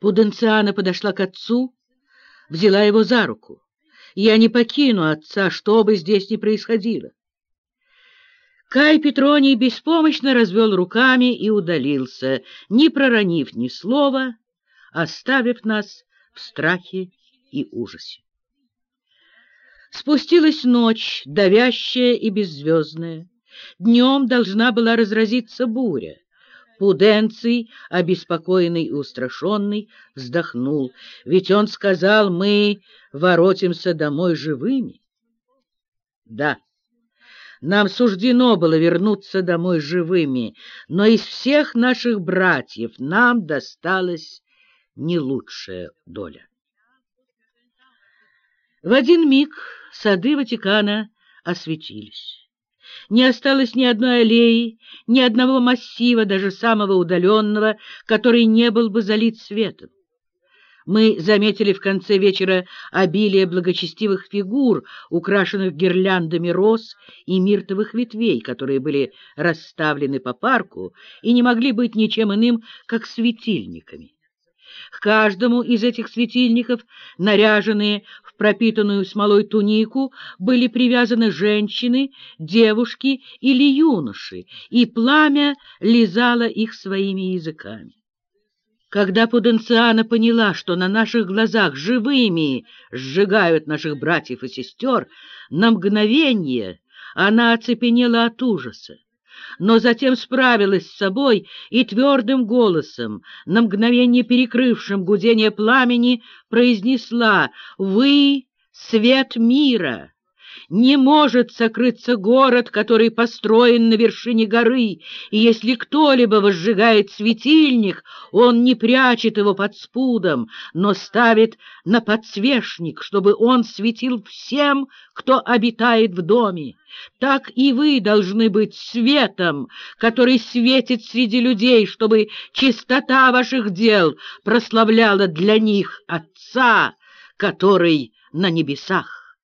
Пуденциана подошла к отцу, взяла его за руку. «Я не покину отца, что бы здесь ни происходило». Кай Петроний беспомощно развел руками и удалился, не проронив ни слова, оставив нас в страхе и ужасе. Спустилась ночь, давящая и беззвездная. Днем должна была разразиться буря. Пуденций, обеспокоенный и устрашенный, вздохнул, ведь он сказал, мы воротимся домой живыми. Да, нам суждено было вернуться домой живыми, но из всех наших братьев нам досталась не лучшая доля. В один миг сады Ватикана осветились. Не осталось ни одной аллеи, ни одного массива, даже самого удаленного, который не был бы залит светом. Мы заметили в конце вечера обилие благочестивых фигур, украшенных гирляндами роз и миртовых ветвей, которые были расставлены по парку и не могли быть ничем иным, как светильниками. К каждому из этих светильников, наряженные в пропитанную смолой тунику, были привязаны женщины, девушки или юноши, и пламя лизало их своими языками. Когда Пуденциана поняла, что на наших глазах живыми сжигают наших братьев и сестер, на мгновение она оцепенела от ужаса но затем справилась с собой и твердым голосом, на мгновение перекрывшим гудение пламени, произнесла «Вы — свет мира!» Не может сокрыться город, который построен на вершине горы, и если кто-либо возжигает светильник, он не прячет его под спудом, но ставит на подсвечник, чтобы он светил всем, кто обитает в доме. Так и вы должны быть светом, который светит среди людей, чтобы чистота ваших дел прославляла для них Отца, который на небесах.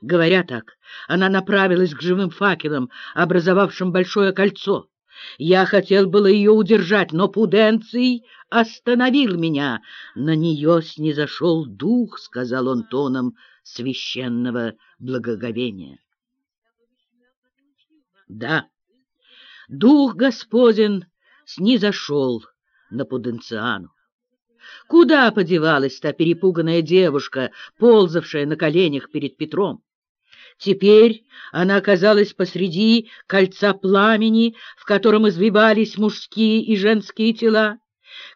Говоря так, она направилась к живым факелам, образовавшим большое кольцо. Я хотел было ее удержать, но Пуденций остановил меня. На нее снизошел дух, — сказал он тоном священного благоговения. Да, дух Господен снизошел на Пуденциану. Куда подевалась та перепуганная девушка, ползавшая на коленях перед Петром? Теперь она оказалась посреди кольца пламени, в котором извивались мужские и женские тела.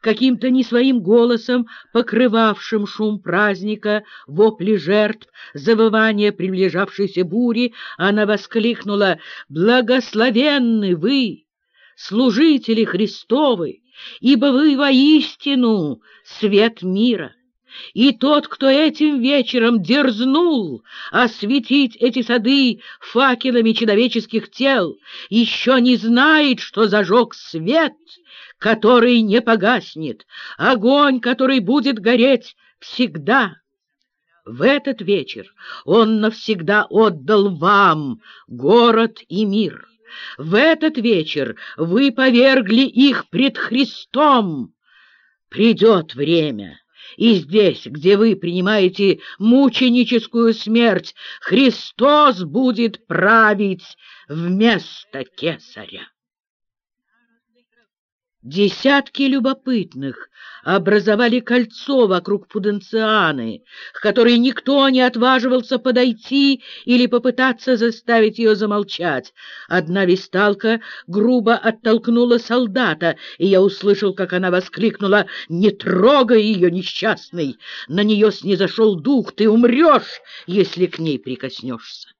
Каким-то не своим голосом, покрывавшим шум праздника, вопли жертв, завывание приближавшейся бури, она воскликнула «Благословенны вы, служители Христовы, ибо вы воистину свет мира!» И тот, кто этим вечером дерзнул осветить эти сады факелами человеческих тел, еще не знает, что зажег свет, который не погаснет, огонь, который будет гореть всегда. В этот вечер он навсегда отдал вам город и мир. В этот вечер вы повергли их пред Христом. Придет время и здесь, где вы принимаете мученическую смерть, Христос будет править вместо кесаря. Десятки любопытных образовали кольцо вокруг Пуденцианы, к которой никто не отваживался подойти или попытаться заставить ее замолчать. Одна висталка грубо оттолкнула солдата, и я услышал, как она воскликнула «Не трогай ее, несчастный! На нее снизошел дух, ты умрешь, если к ней прикоснешься!»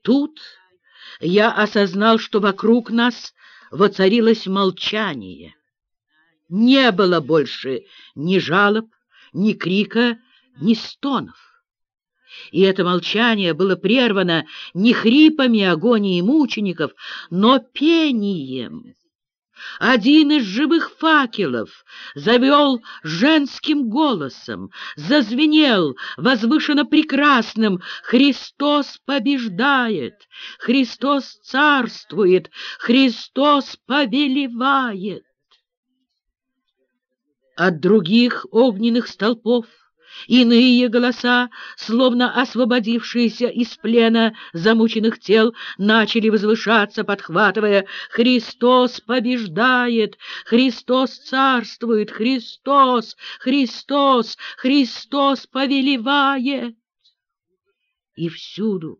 Тут я осознал, что вокруг нас воцарилось молчание. Не было больше ни жалоб, ни крика, ни стонов. И это молчание было прервано не хрипами агонии мучеников, но пением. Один из живых факелов завел женским голосом, зазвенел возвышенно прекрасным «Христос побеждает! Христос царствует! Христос повелевает!» От других огненных столпов Иные голоса, словно освободившиеся из плена замученных тел, начали возвышаться, подхватывая «Христос побеждает! Христос царствует! Христос! Христос! Христос повелевает!» И всюду,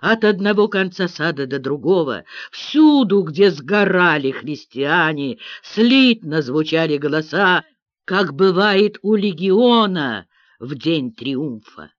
от одного конца сада до другого, всюду, где сгорали христиане, слитно звучали голоса, как бывает у легиона, в день триумфа.